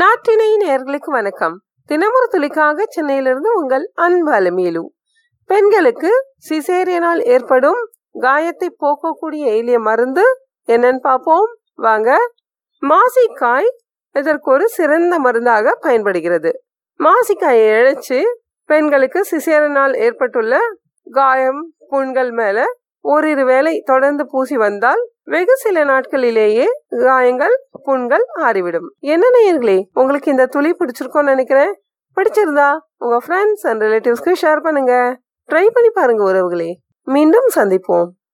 நாட்டினை நேர்களுக்கு வணக்கம். தினமுறை துளிக்காக சென்னையிலிருந்து உங்கள் அன்பு அலமேலு. பெண்களுக்கு சிசேரியனால் ஏற்படும் காயத்தை போக்கக்கூடிய எளிய மருந்து என்னன்னு பார்ப்போம். வாங்க. மாசிக்காய் இதற்கு ஒரு சிறந்த மருந்தாக பயன்படுகிறது. மாசிக்காயை இழைச்சி பெண்களுக்கு சிசேரனால் ஏற்பட்டுள்ள காயம் புண்கள் மேல ஓரிரு வேளை தொடர்ந்து பூசி வந்தால் வெகு சில நாட்களிலேயே காயங்கள் புண்கள் ஆறிவிடும் என்ன நேயர்களே உங்களுக்கு இந்த துளி பிடிச்சிருக்கோன்னு நினைக்கிறேன். பிடிச்சிருந்தா உங்க ஃப்ரெண்ட்ஸ் அண்ட் ரிலேட்டிவ்ஸ்க்கு ஷேர் பண்ணுங்க. ட்ரை பண்ணி பாருங்க உறவுகளே. மீண்டும் சந்திப்போம்.